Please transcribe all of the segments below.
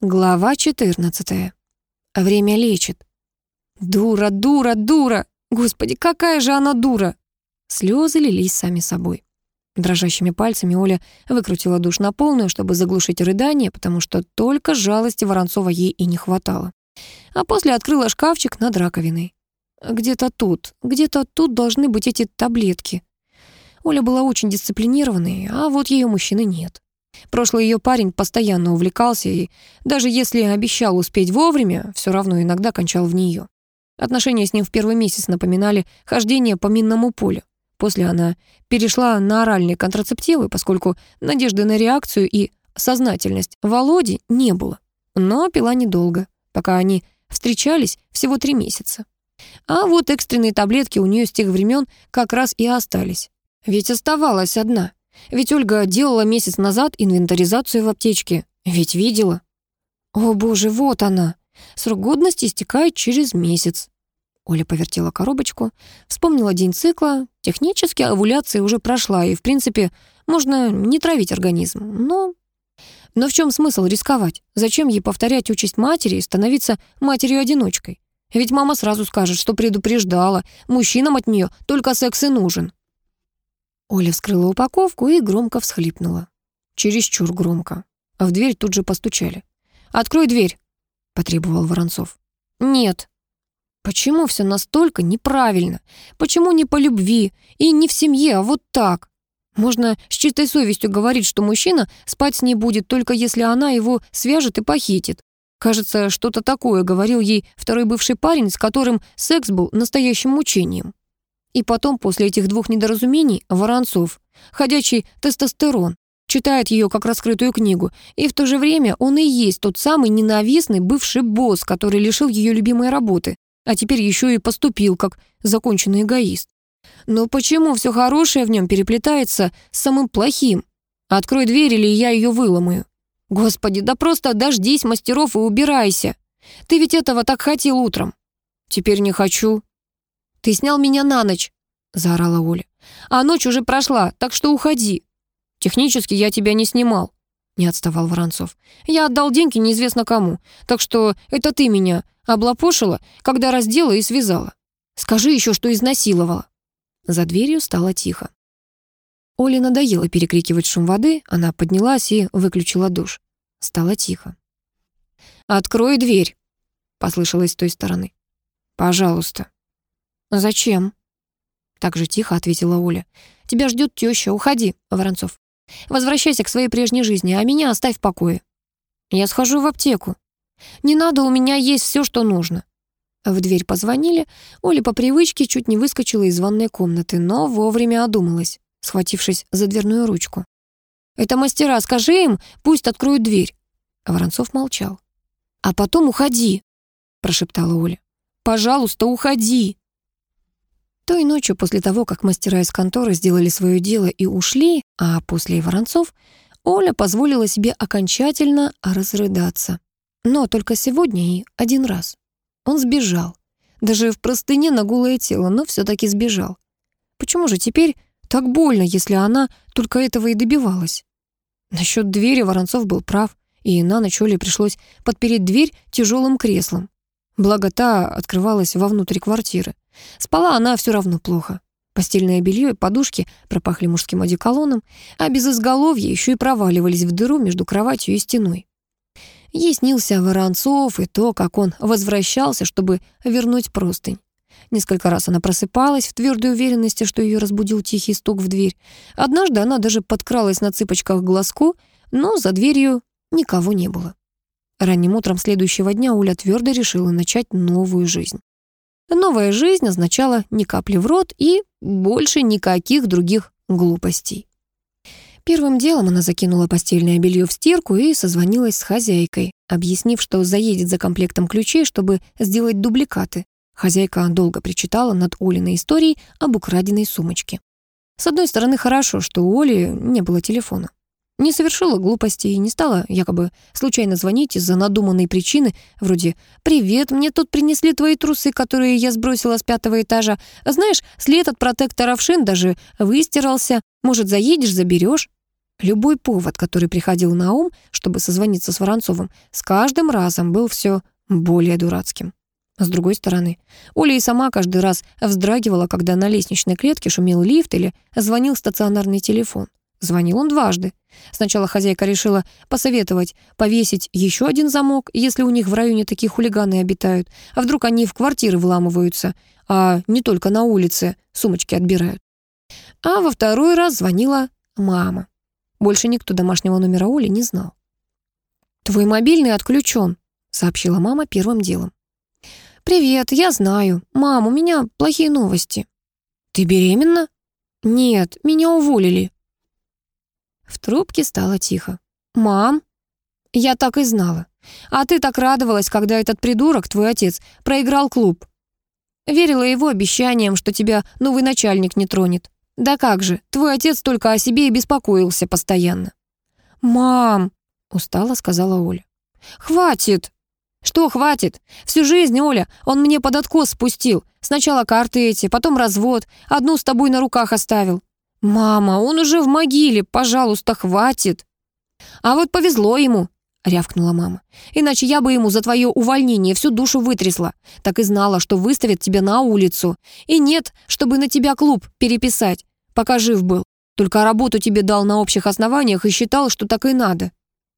Глава 14. Время лечит. Дура, дура, дура! Господи, какая же она дура! Слезы лились сами собой. Дрожащими пальцами Оля выкрутила душ на полную, чтобы заглушить рыдание, потому что только жалости Воронцова ей и не хватало. А после открыла шкафчик над раковиной. Где-то тут, где-то тут должны быть эти таблетки. Оля была очень дисциплинированной, а вот ее мужчины нет. Прошлый ее парень постоянно увлекался и даже если обещал успеть вовремя, все равно иногда кончал в нее. Отношения с ним в первый месяц напоминали хождение по минному полю. После она перешла на оральные контрацептивы, поскольку надежды на реакцию и сознательность Володи не было. Но пила недолго, пока они встречались всего три месяца. А вот экстренные таблетки у нее с тех времен как раз и остались. Ведь оставалась одна. Ведь Ольга делала месяц назад инвентаризацию в аптечке. Ведь видела. О боже, вот она. Срок годности истекает через месяц. Оля повертела коробочку, вспомнила день цикла. Технически овуляция уже прошла, и, в принципе, можно не травить организм. Но... Но в чем смысл рисковать? Зачем ей повторять участь матери и становиться матерью-одиночкой? Ведь мама сразу скажет, что предупреждала, мужчинам от нее только секс и нужен. Оля вскрыла упаковку и громко всхлипнула. Чересчур громко. А в дверь тут же постучали. «Открой дверь!» — потребовал Воронцов. «Нет». «Почему все настолько неправильно? Почему не по любви? И не в семье, а вот так? Можно с чистой совестью говорить, что мужчина спать с ней будет только если она его свяжет и похитит. Кажется, что-то такое говорил ей второй бывший парень, с которым секс был настоящим мучением. И потом, после этих двух недоразумений, Воронцов, ходячий тестостерон, читает ее как раскрытую книгу, и в то же время он и есть тот самый ненавистный бывший босс, который лишил ее любимой работы, а теперь еще и поступил как законченный эгоист. Но почему все хорошее в нем переплетается с самым плохим? Открой дверь, или я ее выломаю. Господи, да просто дождись мастеров и убирайся. Ты ведь этого так хотел утром. Теперь не хочу, «Ты снял меня на ночь», — заорала Оля. «А ночь уже прошла, так что уходи». «Технически я тебя не снимал», — не отставал Воронцов. «Я отдал деньги неизвестно кому, так что это ты меня облапошила, когда раздела и связала. Скажи еще, что изнасиловала». За дверью стало тихо. Оле надоело перекрикивать шум воды, она поднялась и выключила душ. Стало тихо. «Открой дверь», — послышалось с той стороны. «Пожалуйста», «Зачем?» Так же тихо ответила Оля. «Тебя ждет теща. Уходи, Воронцов. Возвращайся к своей прежней жизни, а меня оставь в покое. Я схожу в аптеку. Не надо, у меня есть все, что нужно». В дверь позвонили. Оля по привычке чуть не выскочила из ванной комнаты, но вовремя одумалась, схватившись за дверную ручку. «Это мастера, скажи им, пусть откроют дверь». Воронцов молчал. «А потом уходи», — прошептала Оля. «Пожалуйста, уходи». Той ночью, после того, как мастера из конторы сделали свое дело и ушли, а после Воронцов, Оля позволила себе окончательно разрыдаться. Но только сегодня и один раз. Он сбежал. Даже в простыне на голое тело, но все таки сбежал. Почему же теперь так больно, если она только этого и добивалась? Насчет двери Воронцов был прав, и на ночь Оле пришлось подпереть дверь тяжелым креслом. Благо та открывалась вовнутрь квартиры. Спала она все равно плохо. Постельное белье и подушки пропахли мужским одеколоном, а без изголовья еще и проваливались в дыру между кроватью и стеной. Ей снился Воронцов и то, как он возвращался, чтобы вернуть простынь. Несколько раз она просыпалась в твердой уверенности, что ее разбудил тихий стук в дверь. Однажды она даже подкралась на цыпочках к глазку, но за дверью никого не было. Ранним утром следующего дня Уля твердо решила начать новую жизнь. Новая жизнь означала ни капли в рот и больше никаких других глупостей. Первым делом она закинула постельное белье в стирку и созвонилась с хозяйкой, объяснив, что заедет за комплектом ключей, чтобы сделать дубликаты. Хозяйка долго причитала над Олиной историей об украденной сумочке. С одной стороны, хорошо, что у Оли не было телефона. Не совершила глупостей не стала якобы случайно звонить из-за надуманной причины, вроде «Привет, мне тут принесли твои трусы, которые я сбросила с пятого этажа. Знаешь, след от протектора в шин даже выстирался. Может, заедешь, заберешь?» Любой повод, который приходил на ум, чтобы созвониться с Воронцовым, с каждым разом был все более дурацким. С другой стороны, Оля и сама каждый раз вздрагивала, когда на лестничной клетке шумел лифт или звонил стационарный телефон. Звонил он дважды. Сначала хозяйка решила посоветовать повесить еще один замок, если у них в районе такие хулиганы обитают, а вдруг они в квартиры вламываются, а не только на улице сумочки отбирают. А во второй раз звонила мама. Больше никто домашнего номера Оли не знал. «Твой мобильный отключен», — сообщила мама первым делом. «Привет, я знаю. Мам, у меня плохие новости». «Ты беременна?» «Нет, меня уволили». В трубке стало тихо. «Мам?» «Я так и знала. А ты так радовалась, когда этот придурок, твой отец, проиграл клуб. Верила его обещаниям, что тебя новый начальник не тронет. Да как же, твой отец только о себе и беспокоился постоянно». «Мам!» — устало сказала Оля. «Хватит!» «Что хватит? Всю жизнь, Оля, он мне под откос спустил. Сначала карты эти, потом развод, одну с тобой на руках оставил. «Мама, он уже в могиле, пожалуйста, хватит!» «А вот повезло ему», — рявкнула мама. «Иначе я бы ему за твое увольнение всю душу вытрясла. Так и знала, что выставят тебя на улицу. И нет, чтобы на тебя клуб переписать, пока жив был. Только работу тебе дал на общих основаниях и считал, что так и надо».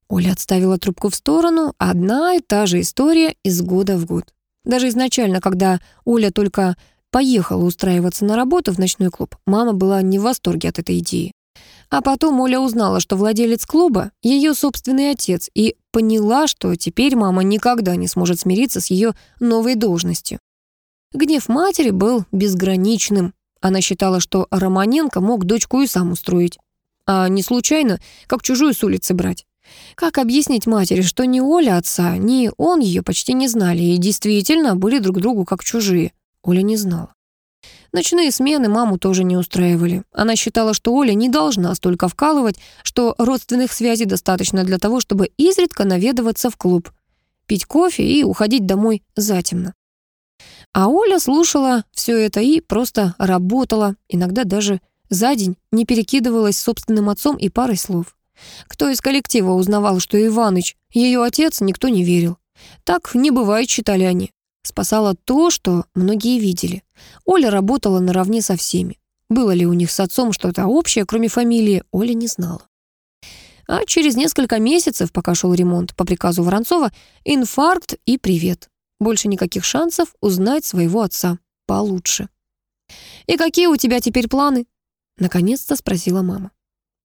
Оля отставила трубку в сторону. Одна и та же история из года в год. Даже изначально, когда Оля только поехала устраиваться на работу в ночной клуб, мама была не в восторге от этой идеи. А потом Оля узнала, что владелец клуба — ее собственный отец, и поняла, что теперь мама никогда не сможет смириться с ее новой должностью. Гнев матери был безграничным. Она считала, что Романенко мог дочку и сам устроить. А не случайно, как чужую с улицы брать. Как объяснить матери, что ни Оля отца, ни он ее почти не знали и действительно были друг другу как чужие? Оля не знала. Ночные смены маму тоже не устраивали. Она считала, что Оля не должна столько вкалывать, что родственных связей достаточно для того, чтобы изредка наведываться в клуб, пить кофе и уходить домой затемно. А Оля слушала все это и просто работала, иногда даже за день не перекидывалась с собственным отцом и парой слов. Кто из коллектива узнавал, что Иваныч ее отец, никто не верил. Так не бывает, считали они. Спасало то, что многие видели. Оля работала наравне со всеми. Было ли у них с отцом что-то общее, кроме фамилии, Оля не знала. А через несколько месяцев, пока шел ремонт по приказу Воронцова, инфаркт и привет. Больше никаких шансов узнать своего отца получше. «И какие у тебя теперь планы?» Наконец-то спросила мама.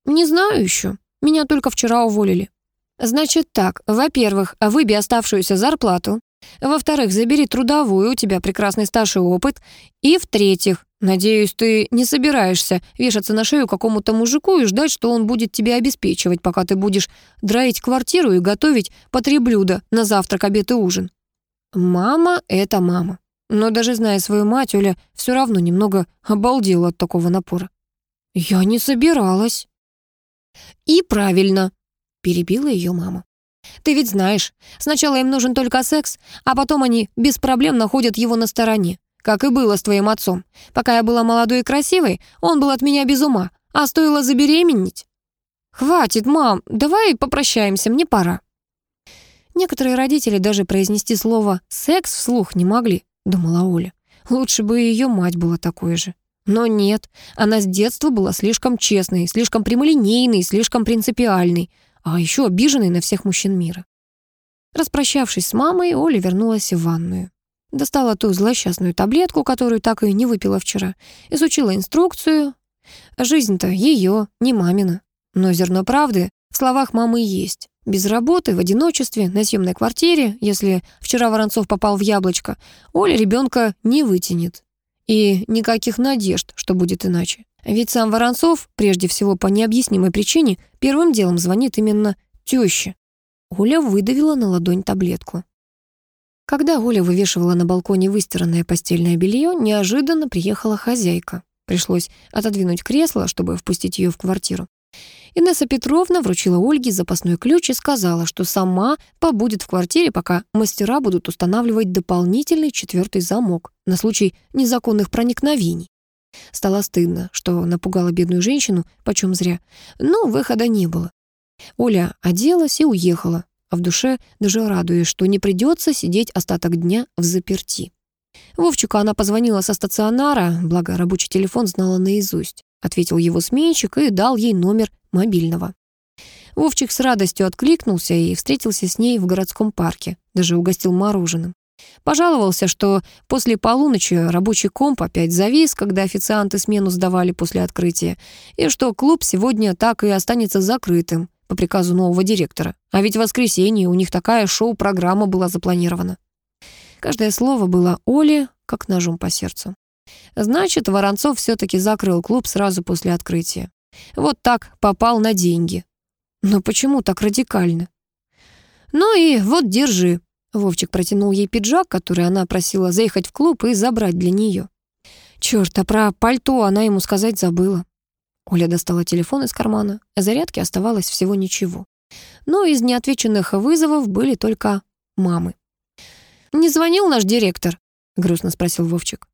«Не знаю еще. Меня только вчера уволили». «Значит так, во-первых, выби оставшуюся зарплату, во-вторых, забери трудовую, у тебя прекрасный стаж и опыт. И в-третьих, надеюсь, ты не собираешься вешаться на шею какому-то мужику и ждать, что он будет тебя обеспечивать, пока ты будешь драить квартиру и готовить по три блюда на завтрак, обед и ужин. Мама — это мама. Но даже зная свою мать, Оля все равно немного обалдела от такого напора. «Я не собиралась». «И правильно», — перебила ее мама. Ты ведь знаешь, сначала им нужен только секс, а потом они без проблем находят его на стороне. Как и было с твоим отцом. Пока я была молодой и красивой, он был от меня без ума. А стоило забеременеть? Хватит, мам, давай попрощаемся, мне пора. Некоторые родители даже произнести слово «секс» вслух не могли, думала Оля. Лучше бы ее мать была такой же. Но нет, она с детства была слишком честной, слишком прямолинейной, слишком принципиальной а еще обиженный на всех мужчин мира. Распрощавшись с мамой, Оля вернулась в ванную. Достала ту злосчастную таблетку, которую так и не выпила вчера, изучила инструкцию. Жизнь-то ее, не мамина. Но зерно правды в словах мамы есть. Без работы, в одиночестве, на съемной квартире, если вчера Воронцов попал в яблочко, Оля ребенка не вытянет. И никаких надежд, что будет иначе. Ведь сам Воронцов, прежде всего по необъяснимой причине, первым делом звонит именно тёще. Оля выдавила на ладонь таблетку. Когда Оля вывешивала на балконе выстиранное постельное белье, неожиданно приехала хозяйка. Пришлось отодвинуть кресло, чтобы впустить ее в квартиру. Инесса Петровна вручила Ольге запасной ключ и сказала, что сама побудет в квартире, пока мастера будут устанавливать дополнительный четвертый замок на случай незаконных проникновений. Стало стыдно, что напугала бедную женщину, почем зря, но выхода не было. Оля оделась и уехала, а в душе даже радуясь, что не придется сидеть остаток дня в заперти. Вовчику она позвонила со стационара, благо рабочий телефон знала наизусть. Ответил его сменщик и дал ей номер мобильного. Вовчик с радостью откликнулся и встретился с ней в городском парке, даже угостил мороженым. Пожаловался, что после полуночи рабочий комп опять завис, когда официанты смену сдавали после открытия, и что клуб сегодня так и останется закрытым по приказу нового директора. А ведь в воскресенье у них такая шоу-программа была запланирована. Каждое слово было Оле как ножом по сердцу. Значит, Воронцов все-таки закрыл клуб сразу после открытия. Вот так попал на деньги. Но почему так радикально? Ну и вот держи. Вовчик протянул ей пиджак, который она просила заехать в клуб и забрать для нее. Черт, а про пальто она ему сказать забыла. Оля достала телефон из кармана, зарядки оставалось всего ничего. Но из неотвеченных вызовов были только мамы. «Не звонил наш директор?» — грустно спросил Вовчик.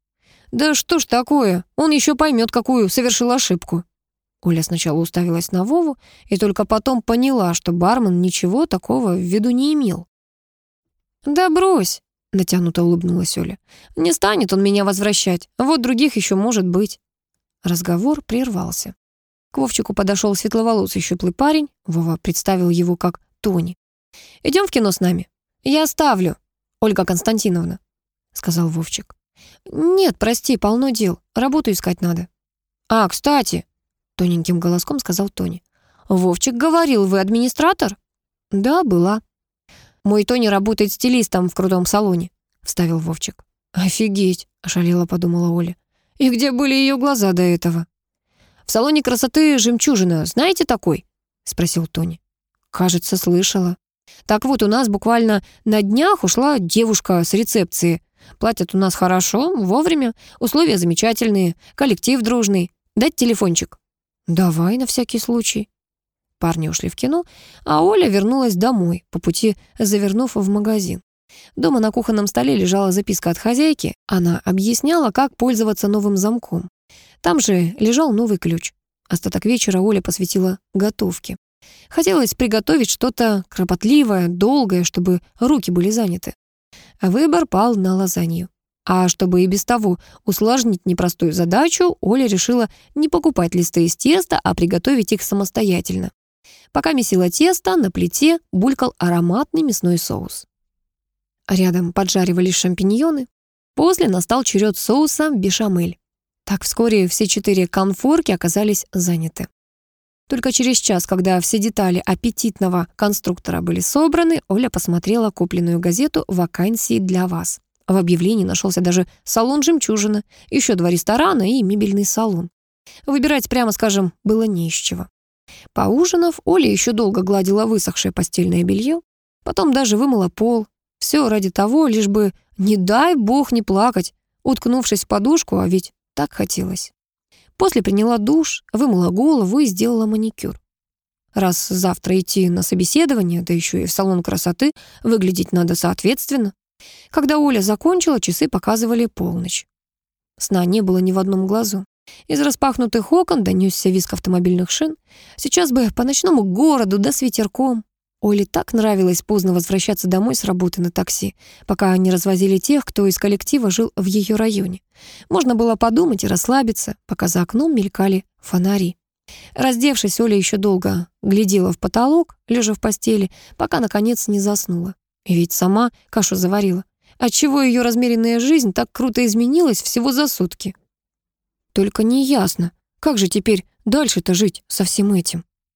«Да что ж такое? Он еще поймет, какую совершил ошибку». Оля сначала уставилась на Вову и только потом поняла, что бармен ничего такого в виду не имел. «Да брось», — натянуто улыбнулась Оля. «Не станет он меня возвращать. Вот других еще может быть». Разговор прервался. К Вовчику подошел светловолосый щуплый парень. Вова представил его как Тони. «Идем в кино с нами?» «Я оставлю, Ольга Константиновна», — сказал Вовчик. «Нет, прости, полно дел. Работу искать надо». «А, кстати», — тоненьким голоском сказал Тони. «Вовчик говорил, вы администратор?» «Да, была». «Мой Тони работает стилистом в крутом салоне», — вставил Вовчик. «Офигеть», — ошалела подумала Оля. «И где были ее глаза до этого?» «В салоне красоты «Жемчужина» знаете такой?» — спросил Тони. «Кажется, слышала». «Так вот, у нас буквально на днях ушла девушка с рецепции. Платят у нас хорошо, вовремя, условия замечательные, коллектив дружный. Дать телефончик?» «Давай, на всякий случай». Парни ушли в кино, а Оля вернулась домой, по пути завернув в магазин. Дома на кухонном столе лежала записка от хозяйки. Она объясняла, как пользоваться новым замком. Там же лежал новый ключ. Остаток вечера Оля посвятила готовке. Хотелось приготовить что-то кропотливое, долгое, чтобы руки были заняты. А выбор пал на лазанью. А чтобы и без того усложнить непростую задачу, Оля решила не покупать листы из теста, а приготовить их самостоятельно. Пока месила тесто, на плите булькал ароматный мясной соус. Рядом поджаривались шампиньоны. После настал черед соуса бешамель. Так вскоре все четыре конфорки оказались заняты. Только через час, когда все детали аппетитного конструктора были собраны, Оля посмотрела купленную газету «Вакансии для вас». В объявлении нашелся даже салон «Жемчужина», еще два ресторана и мебельный салон. Выбирать, прямо скажем, было не из чего. Поужинав, Оля еще долго гладила высохшее постельное белье, потом даже вымыла пол. Все ради того, лишь бы, не дай бог, не плакать, уткнувшись в подушку, а ведь так хотелось. После приняла душ, вымыла голову и сделала маникюр. Раз завтра идти на собеседование, да еще и в салон красоты, выглядеть надо соответственно. Когда Оля закончила, часы показывали полночь. Сна не было ни в одном глазу. Из распахнутых окон донесся визг автомобильных шин. Сейчас бы по ночному городу, да с ветерком. Оле так нравилось поздно возвращаться домой с работы на такси, пока они развозили тех, кто из коллектива жил в ее районе. Можно было подумать и расслабиться, пока за окном мелькали фонари. Раздевшись, Оля еще долго глядела в потолок, лежа в постели, пока, наконец, не заснула. И ведь сама кашу заварила. Отчего ее размеренная жизнь так круто изменилась всего за сутки? Только неясно, как же теперь дальше-то жить со всем этим?